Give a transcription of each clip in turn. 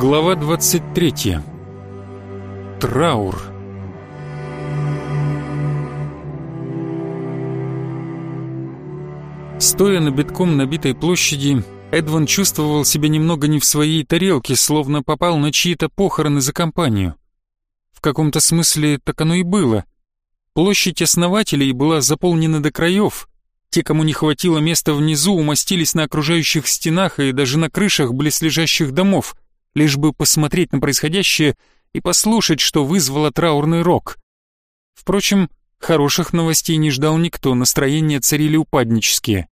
Глава 23. Траур. Стоя на битком набитой площади, Эдван чувствовал себя немного не в своей тарелке, словно попал на чьи-то похороны за компанию. В каком-то смысле так оно и было. Площадь основателей была заполнена до краев. Те, кому не хватило места внизу, умостились на окружающих стенах и даже на крышах близлежащих домов, лишь бы посмотреть на происходящее и послушать, что вызвало траурный рок. Впрочем, хороших новостей не ждал никто, настроения царили упаднические.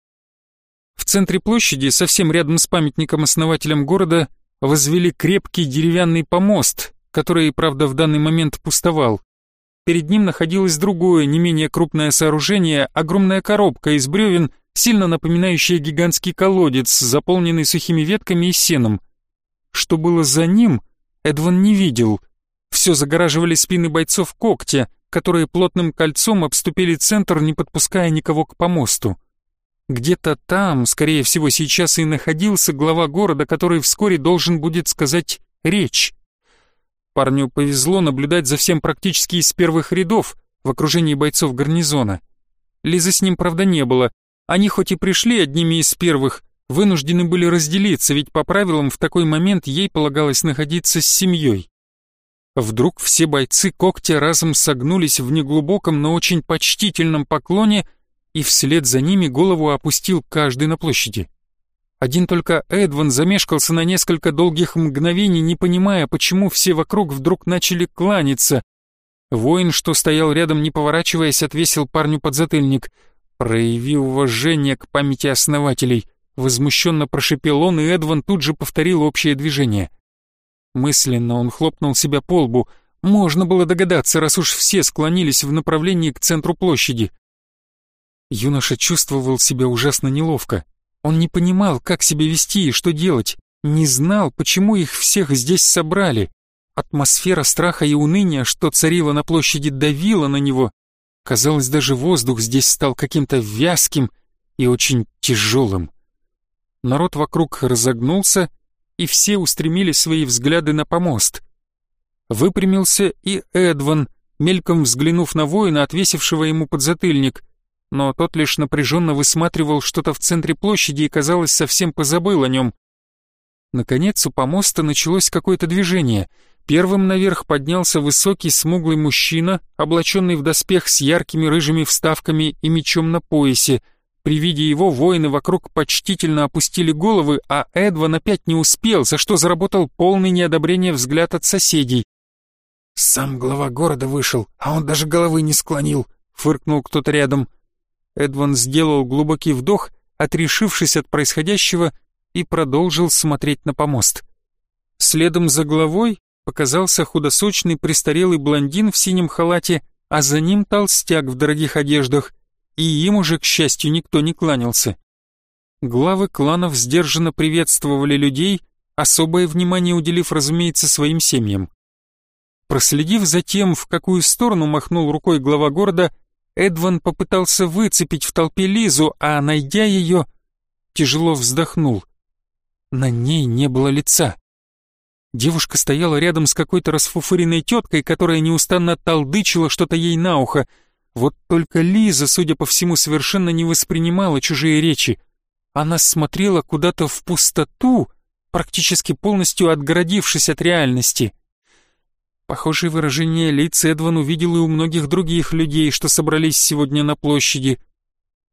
В центре площади, совсем рядом с памятником основателям города, возвели крепкий деревянный помост, который, правда, в данный момент пустовал. Перед ним находилось другое, не менее крупное сооружение, огромная коробка из бревен, сильно напоминающая гигантский колодец, заполненный сухими ветками и сеном. Что было за ним, Эдван не видел. Все загораживали спины бойцов когтя, которые плотным кольцом обступили центр, не подпуская никого к помосту. Где-то там, скорее всего, сейчас и находился глава города, который вскоре должен будет сказать речь. Парню повезло наблюдать за всем практически из первых рядов в окружении бойцов гарнизона. Лизы с ним, правда, не было. Они хоть и пришли одними из первых, вынуждены были разделиться, ведь по правилам в такой момент ей полагалось находиться с семьей. Вдруг все бойцы когтя разом согнулись в неглубоком, но очень почтительном поклоне, и вслед за ними голову опустил каждый на площади. Один только Эдван замешкался на несколько долгих мгновений, не понимая, почему все вокруг вдруг начали кланяться. Воин, что стоял рядом, не поворачиваясь, отвесил парню подзатыльник. «Прояви уважение к памяти основателей», — возмущенно прошипел он, и Эдван тут же повторил общее движение. Мысленно он хлопнул себя по лбу. Можно было догадаться, раз уж все склонились в направлении к центру площади. Юноша чувствовал себя ужасно неловко. Он не понимал, как себя вести и что делать, не знал, почему их всех здесь собрали. Атмосфера страха и уныния, что царила на площади, давила на него. Казалось, даже воздух здесь стал каким-то вязким и очень тяжелым. Народ вокруг разогнулся, и все устремили свои взгляды на помост. Выпрямился и Эдван, мельком взглянув на воина, отвесившего ему подзатыльник но тот лишь напряженно высматривал что-то в центре площади и, казалось, совсем позабыл о нем. Наконец у помоста началось какое-то движение. Первым наверх поднялся высокий смуглый мужчина, облаченный в доспех с яркими рыжими вставками и мечом на поясе. При виде его воины вокруг почтительно опустили головы, а Эдван опять не успел, за что заработал полный неодобрения взгляд от соседей. «Сам глава города вышел, а он даже головы не склонил», — фыркнул кто-то рядом. Эдван сделал глубокий вдох, отрешившись от происходящего, и продолжил смотреть на помост. Следом за главой показался худосочный престарелый блондин в синем халате, а за ним толстяк в дорогих одеждах, и им уже, к счастью, никто не кланялся. Главы кланов сдержанно приветствовали людей, особое внимание уделив, разумеется, своим семьям. Проследив за тем, в какую сторону махнул рукой глава города, Эдван попытался выцепить в толпе Лизу, а, найдя ее, тяжело вздохнул. На ней не было лица. Девушка стояла рядом с какой-то расфуфыренной теткой, которая неустанно толдычила что-то ей на ухо. Вот только Лиза, судя по всему, совершенно не воспринимала чужие речи. Она смотрела куда-то в пустоту, практически полностью отгородившись от реальности. Похожее выражение лиц Эдван увидел и у многих других людей, что собрались сегодня на площади.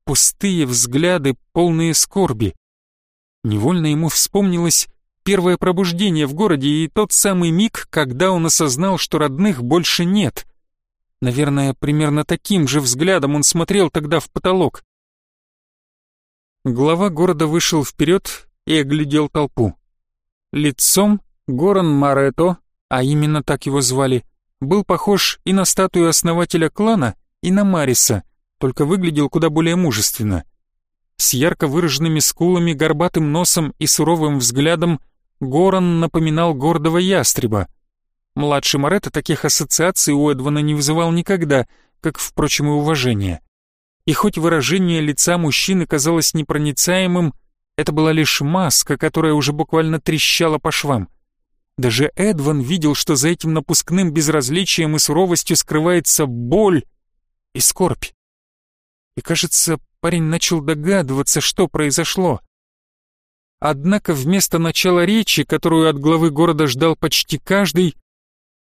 Пустые взгляды, полные скорби. Невольно ему вспомнилось первое пробуждение в городе и тот самый миг, когда он осознал, что родных больше нет. Наверное, примерно таким же взглядом он смотрел тогда в потолок. Глава города вышел вперед и оглядел толпу. Лицом Горан Марето а именно так его звали, был похож и на статую основателя клана, и на Мариса, только выглядел куда более мужественно. С ярко выраженными скулами, горбатым носом и суровым взглядом Горан напоминал гордого ястреба. Младший Моретто таких ассоциаций у Эдвана не вызывал никогда, как, впрочем, и уважения. И хоть выражение лица мужчины казалось непроницаемым, это была лишь маска, которая уже буквально трещала по швам. Даже Эдван видел, что за этим напускным безразличием и суровостью скрывается боль и скорбь. И, кажется, парень начал догадываться, что произошло. Однако вместо начала речи, которую от главы города ждал почти каждый,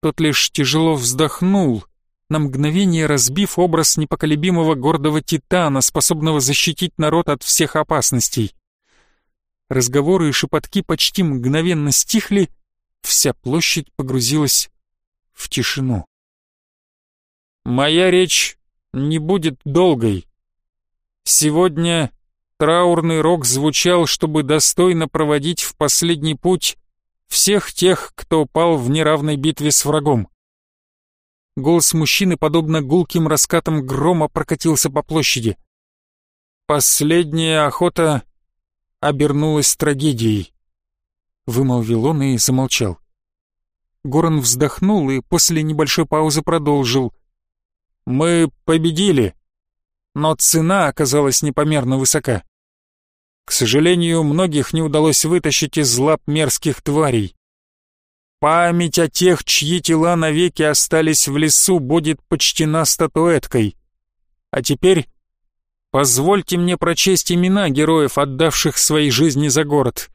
тот лишь тяжело вздохнул, на мгновение разбив образ непоколебимого гордого титана, способного защитить народ от всех опасностей. Разговоры и шепотки почти мгновенно стихли, вся площадь погрузилась в тишину. «Моя речь не будет долгой. Сегодня траурный рок звучал, чтобы достойно проводить в последний путь всех тех, кто упал в неравной битве с врагом. Голос мужчины, подобно гулким раскатам грома, прокатился по площади. «Последняя охота обернулась трагедией», — вымолвил он и замолчал. Горан вздохнул и после небольшой паузы продолжил. «Мы победили, но цена оказалась непомерно высока. К сожалению, многих не удалось вытащить из лап мерзких тварей. Память о тех, чьи тела навеки остались в лесу, будет почтена статуэткой. А теперь позвольте мне прочесть имена героев, отдавших свои жизни за город.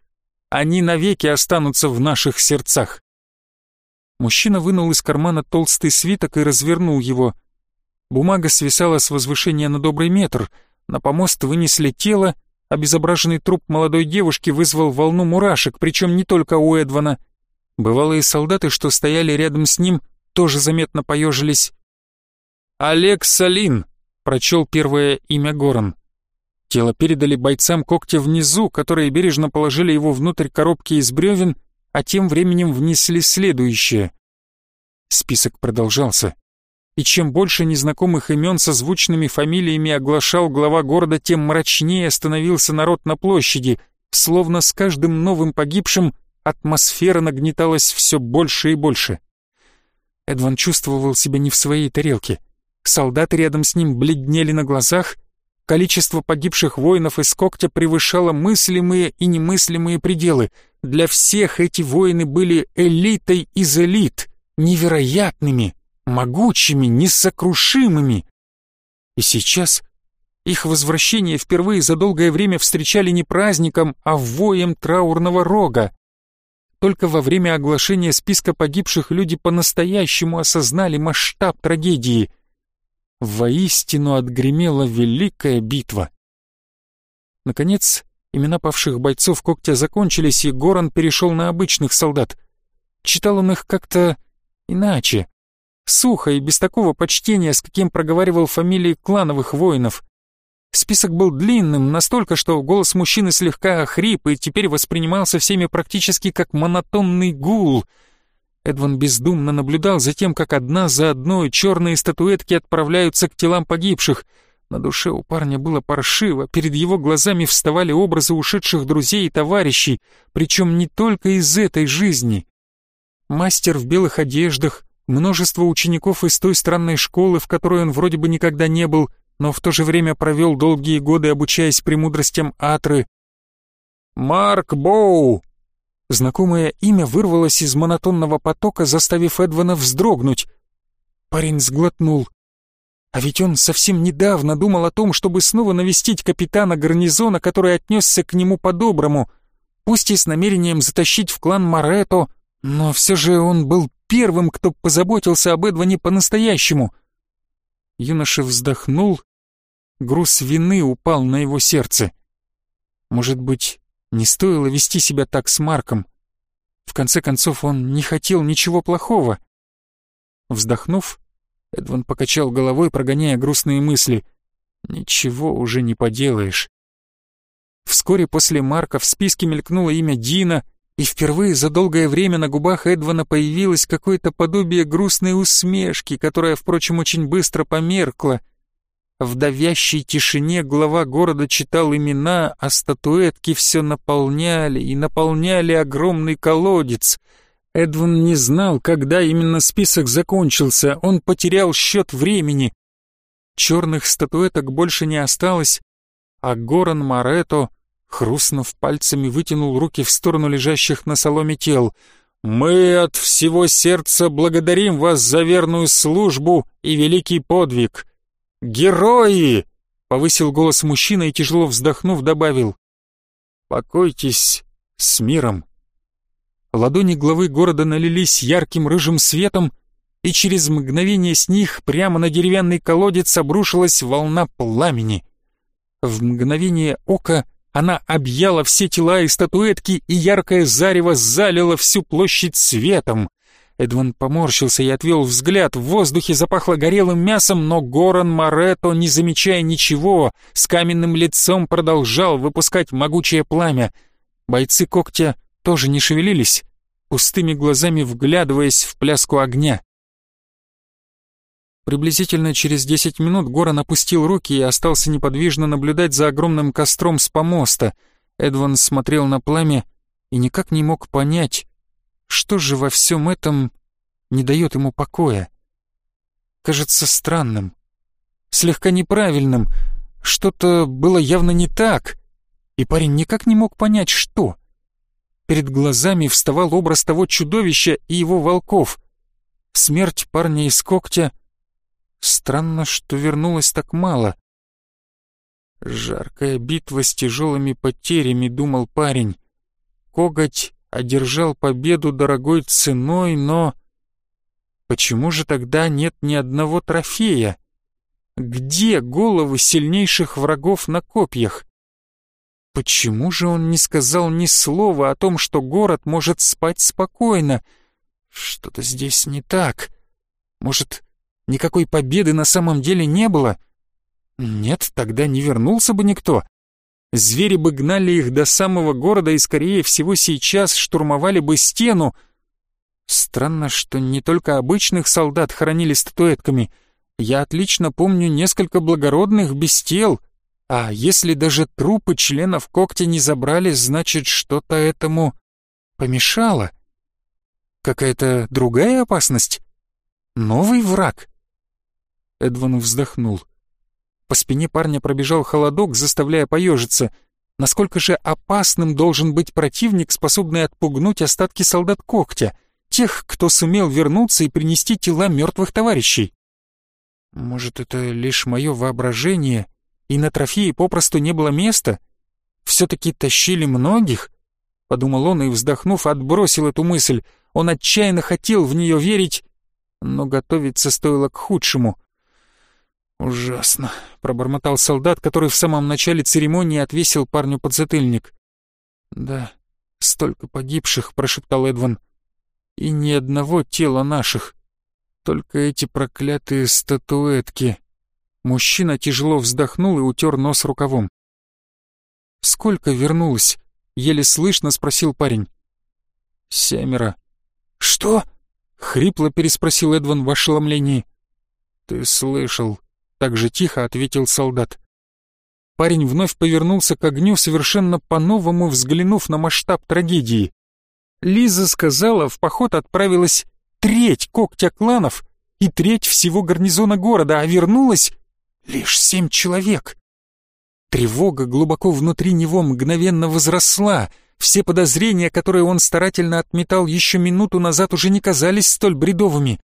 Они навеки останутся в наших сердцах. Мужчина вынул из кармана толстый свиток и развернул его. Бумага свисала с возвышения на добрый метр. На помост вынесли тело, Обезображенный труп молодой девушки вызвал волну мурашек, причем не только у Эдвана. Бывалые солдаты, что стояли рядом с ним, тоже заметно поежились. «Олег Салин», — прочел первое имя Горан. Тело передали бойцам когтя внизу, которые бережно положили его внутрь коробки из бревен, а тем временем внесли следующее. Список продолжался и чем больше незнакомых имен со звучными фамилиями оглашал глава города, тем мрачнее становился народ на площади, словно с каждым новым погибшим атмосфера нагнеталась все больше и больше. Эдван чувствовал себя не в своей тарелке. Солдаты рядом с ним бледнели на глазах, количество погибших воинов из когтя превышало мыслимые и немыслимые пределы. Для всех эти воины были элитой из элит, невероятными, могучими, несокрушимыми. И сейчас их возвращение впервые за долгое время встречали не праздником, а воем траурного рога. Только во время оглашения списка погибших люди по-настоящему осознали масштаб трагедии. Воистину отгремела великая битва. Наконец, имена павших бойцов когтя закончились, и Горан перешел на обычных солдат. Читал он их как-то иначе, Сухо и без такого почтения, с каким проговаривал фамилии клановых воинов. Список был длинным, настолько, что голос мужчины слегка охрип и теперь воспринимался всеми практически как монотонный гул. Эдван бездумно наблюдал за тем, как одна за одной черные статуэтки отправляются к телам погибших. На душе у парня было паршиво, перед его глазами вставали образы ушедших друзей и товарищей, причем не только из этой жизни. Мастер в белых одеждах, множество учеников из той странной школы, в которой он вроде бы никогда не был, но в то же время провел долгие годы, обучаясь премудростям Атры. «Марк Боу!» Знакомое имя вырвалось из монотонного потока, заставив Эдвана вздрогнуть. Парень сглотнул. А ведь он совсем недавно думал о том, чтобы снова навестить капитана гарнизона, который отнесся к нему по-доброму, пусть и с намерением затащить в клан Марето, но все же он был первым, кто позаботился об Эдване по-настоящему. Юноша вздохнул, груз вины упал на его сердце. Может быть, не стоило вести себя так с Марком? В конце концов, он не хотел ничего плохого. Вздохнув, Эдван покачал головой, прогоняя грустные мысли. «Ничего уже не поделаешь». Вскоре после Марка в списке мелькнуло имя Дина — и впервые за долгое время на губах Эдвана появилось какое-то подобие грустной усмешки, которая, впрочем, очень быстро померкла. В давящей тишине глава города читал имена, а статуэтки все наполняли и наполняли огромный колодец. Эдван не знал, когда именно список закончился, он потерял счет времени. Черных статуэток больше не осталось, а Горан Марето Хрустнув пальцами, вытянул руки в сторону лежащих на соломе тел. «Мы от всего сердца благодарим вас за верную службу и великий подвиг. Герои!» — повысил голос мужчина и, тяжело вздохнув, добавил. «Покойтесь с миром». Ладони главы города налились ярким рыжим светом, и через мгновение с них прямо на деревянный колодец обрушилась волна пламени. В мгновение ока она объяла все тела и статуэтки, и яркое зарево залило всю площадь светом. Эдван поморщился и отвел взгляд. В воздухе запахло горелым мясом, но Горан Морето, не замечая ничего, с каменным лицом продолжал выпускать могучее пламя. Бойцы когтя тоже не шевелились, пустыми глазами вглядываясь в пляску огня. Приблизительно через десять минут Горан опустил руки и остался неподвижно наблюдать за огромным костром с помоста. Эдван смотрел на пламя и никак не мог понять, что же во всем этом не дает ему покоя. Кажется странным, слегка неправильным, что-то было явно не так, и парень никак не мог понять, что. Перед глазами вставал образ того чудовища и его волков. Смерть парня из когтя — Странно, что вернулось так мало. Жаркая битва с тяжелыми потерями, думал парень. Коготь одержал победу дорогой ценой, но... Почему же тогда нет ни одного трофея? Где головы сильнейших врагов на копьях? Почему же он не сказал ни слова о том, что город может спать спокойно? Что-то здесь не так. Может, Никакой победы на самом деле не было. Нет, тогда не вернулся бы никто. Звери бы гнали их до самого города и, скорее всего, сейчас штурмовали бы стену. Странно, что не только обычных солдат хоронили статуэтками. Я отлично помню несколько благородных без тел. А если даже трупы членов когтя не забрали, значит, что-то этому помешало. Какая-то другая опасность? Новый враг? Эдван вздохнул. По спине парня пробежал холодок, заставляя поежиться. Насколько же опасным должен быть противник, способный отпугнуть остатки солдат когтя, тех, кто сумел вернуться и принести тела мертвых товарищей? Может, это лишь мое воображение, и на трофеи попросту не было места? Все-таки тащили многих? Подумал он и, вздохнув, отбросил эту мысль. Он отчаянно хотел в нее верить, но готовиться стоило к худшему — «Ужасно», — пробормотал солдат, который в самом начале церемонии отвесил парню подзатыльник. «Да, столько погибших», — прошептал Эдван. «И ни одного тела наших. Только эти проклятые статуэтки». Мужчина тяжело вздохнул и утер нос рукавом. «Сколько вернулось?» — еле слышно спросил парень. «Семеро». «Что?» — хрипло переспросил Эдван в ошеломлении. «Ты слышал», так же тихо ответил солдат. Парень вновь повернулся к огню, совершенно по-новому взглянув на масштаб трагедии. Лиза сказала, в поход отправилась треть когтя кланов и треть всего гарнизона города, а вернулась лишь семь человек. Тревога глубоко внутри него мгновенно возросла. Все подозрения, которые он старательно отметал еще минуту назад, уже не казались столь бредовыми.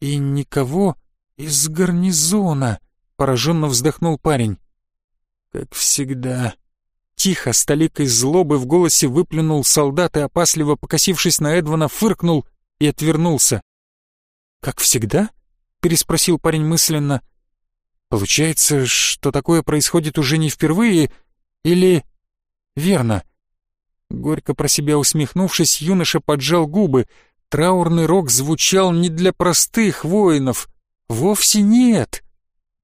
И никого «Из гарнизона!» — пораженно вздохнул парень. «Как всегда». Тихо, с толикой злобы в голосе выплюнул солдат и, опасливо покосившись на Эдвана, фыркнул и отвернулся. «Как всегда?» — переспросил парень мысленно. «Получается, что такое происходит уже не впервые? Или...» «Верно». Горько про себя усмехнувшись, юноша поджал губы. Траурный рок звучал не для простых воинов, Вовсе нет.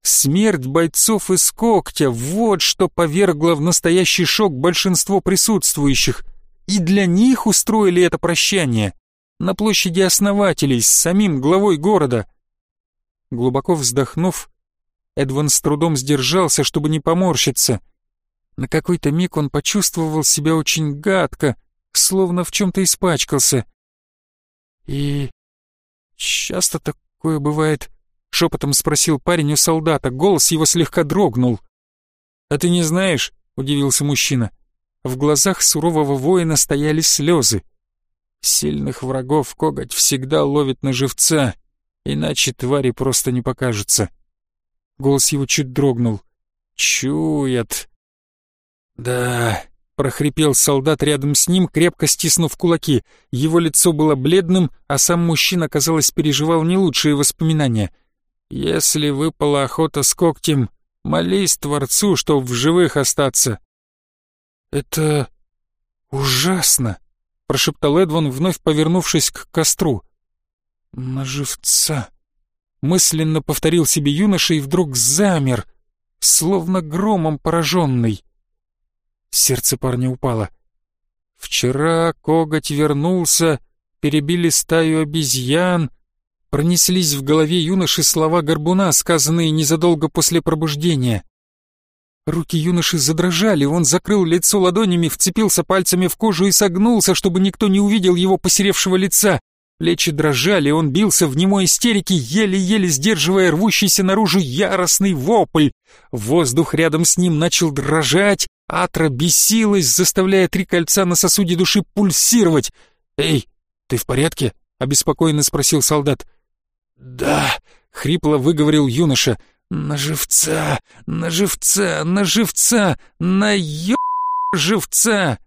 Смерть бойцов из когтя — вот что повергло в настоящий шок большинство присутствующих. И для них устроили это прощание. На площади основателей с самим главой города. Глубоко вздохнув, Эдван с трудом сдержался, чтобы не поморщиться. На какой-то миг он почувствовал себя очень гадко, словно в чем-то испачкался. И часто такое бывает Шепотом спросил парень у солдата, голос его слегка дрогнул. «А ты не знаешь?» — удивился мужчина. В глазах сурового воина стояли слезы. Сильных врагов коготь всегда ловит на живца, иначе твари просто не покажутся. Голос его чуть дрогнул. «Чуят!» «Да...» — прохрипел солдат рядом с ним, крепко стиснув кулаки. Его лицо было бледным, а сам мужчина, казалось, переживал не лучшие воспоминания. «Если выпала охота с когтем, молись Творцу, чтоб в живых остаться». «Это ужасно!» — прошептал Эдван, вновь повернувшись к костру. «На живца!» Мысленно повторил себе юноша и вдруг замер, словно громом пораженный. Сердце парня упало. Вчера коготь вернулся, перебили стаю обезьян, пронеслись в голове юноши слова горбуна, сказанные незадолго после пробуждения. Руки юноши задрожали, он закрыл лицо ладонями, вцепился пальцами в кожу и согнулся, чтобы никто не увидел его посеревшего лица. Плечи дрожали, он бился в немой истерике, еле-еле сдерживая рвущийся наружу яростный вопль. Воздух рядом с ним начал дрожать, атра бесилась, заставляя три кольца на сосуде души пульсировать. «Эй, ты в порядке?» — обеспокоенно спросил солдат. «Да», — хрипло выговорил юноша, — на живца, на живца, на живца, на ё... живца.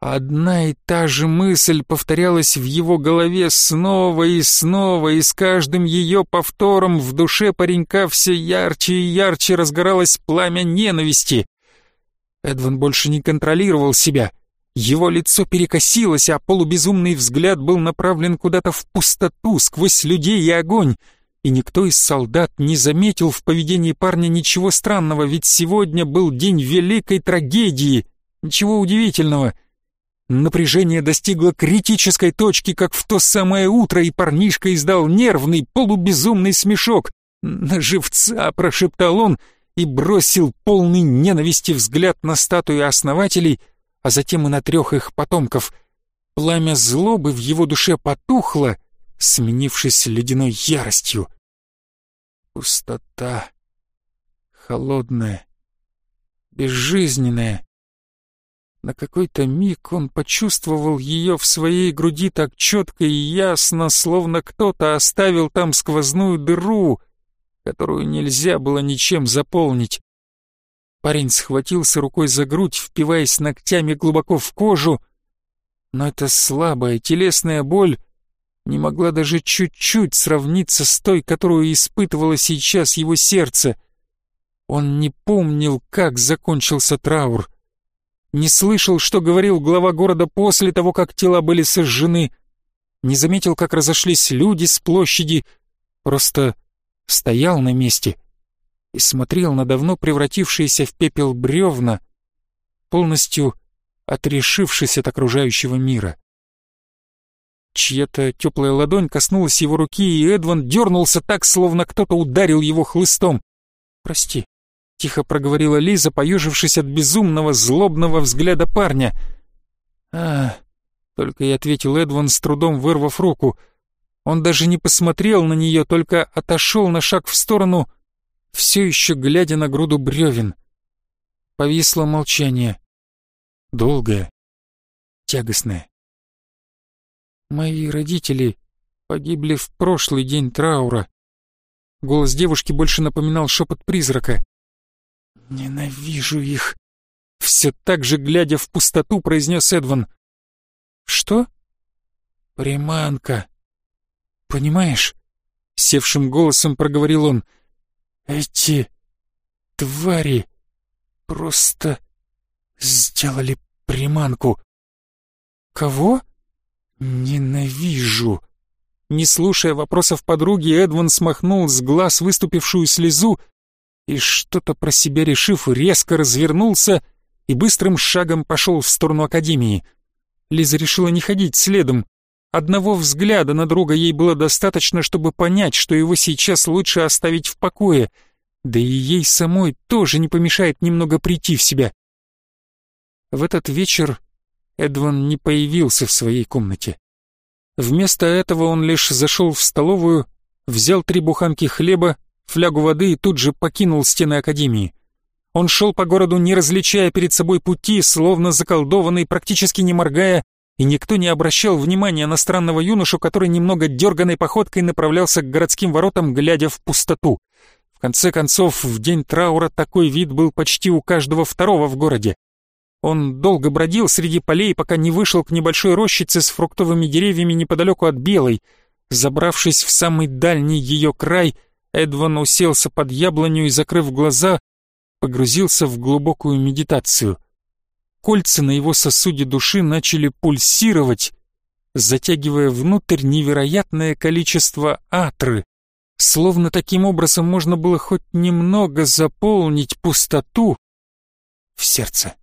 Одна и та же мысль повторялась в его голове снова и снова, и с каждым ее повтором в душе паренька все ярче и ярче разгоралось пламя ненависти. Эдван больше не контролировал себя. Его лицо перекосилось, а полубезумный взгляд был направлен куда-то в пустоту, сквозь людей и огонь и никто из солдат не заметил в поведении парня ничего странного, ведь сегодня был день великой трагедии. Ничего удивительного. Напряжение достигло критической точки, как в то самое утро, и парнишка издал нервный, полубезумный смешок. «На живца!» — прошептал он и бросил полный ненависти взгляд на статую основателей, а затем и на трех их потомков. Пламя злобы в его душе потухло, сменившись ледяной яростью. Пустота. Холодная. Безжизненная. На какой-то миг он почувствовал ее в своей груди так четко и ясно, словно кто-то оставил там сквозную дыру, которую нельзя было ничем заполнить. Парень схватился рукой за грудь, впиваясь ногтями глубоко в кожу, но эта слабая телесная боль не могла даже чуть-чуть сравниться с той, которую испытывало сейчас его сердце. Он не помнил, как закончился траур. Не слышал, что говорил глава города после того, как тела были сожжены. Не заметил, как разошлись люди с площади. Просто стоял на месте и смотрел на давно превратившиеся в пепел бревна, полностью отрешившись от окружающего мира. Чья-то теплая ладонь коснулась его руки, и Эдван дернулся так, словно кто-то ударил его хлыстом. «Прости», — тихо проговорила Лиза, поежившись от безумного, злобного взгляда парня. «А...» — только и ответил Эдван, с трудом вырвав руку. Он даже не посмотрел на нее, только отошел на шаг в сторону, все еще глядя на груду бревен. Повисло молчание. Долгое, тягостное. Мои родители погибли в прошлый день траура. Голос девушки больше напоминал шепот призрака. «Ненавижу их!» Все так же, глядя в пустоту, произнес Эдван. «Что?» «Приманка. Понимаешь?» Севшим голосом проговорил он. «Эти твари просто сделали приманку». «Кого?» «Ненавижу!» Не слушая вопросов подруги, Эдван смахнул с глаз выступившую слезу и, что-то про себя решив, резко развернулся и быстрым шагом пошел в сторону Академии. Лиза решила не ходить следом. Одного взгляда на друга ей было достаточно, чтобы понять, что его сейчас лучше оставить в покое, да и ей самой тоже не помешает немного прийти в себя. В этот вечер Эдван не появился в своей комнате. Вместо этого он лишь зашел в столовую, взял три буханки хлеба, флягу воды и тут же покинул стены академии. Он шел по городу, не различая перед собой пути, словно заколдованный, практически не моргая, и никто не обращал внимания на странного юношу, который немного дерганной походкой направлялся к городским воротам, глядя в пустоту. В конце концов, в день траура такой вид был почти у каждого второго в городе. Он долго бродил среди полей, пока не вышел к небольшой рощице с фруктовыми деревьями неподалеку от Белой. Забравшись в самый дальний ее край, Эдван уселся под яблоню и, закрыв глаза, погрузился в глубокую медитацию. Кольца на его сосуде души начали пульсировать, затягивая внутрь невероятное количество атры, словно таким образом можно было хоть немного заполнить пустоту в сердце.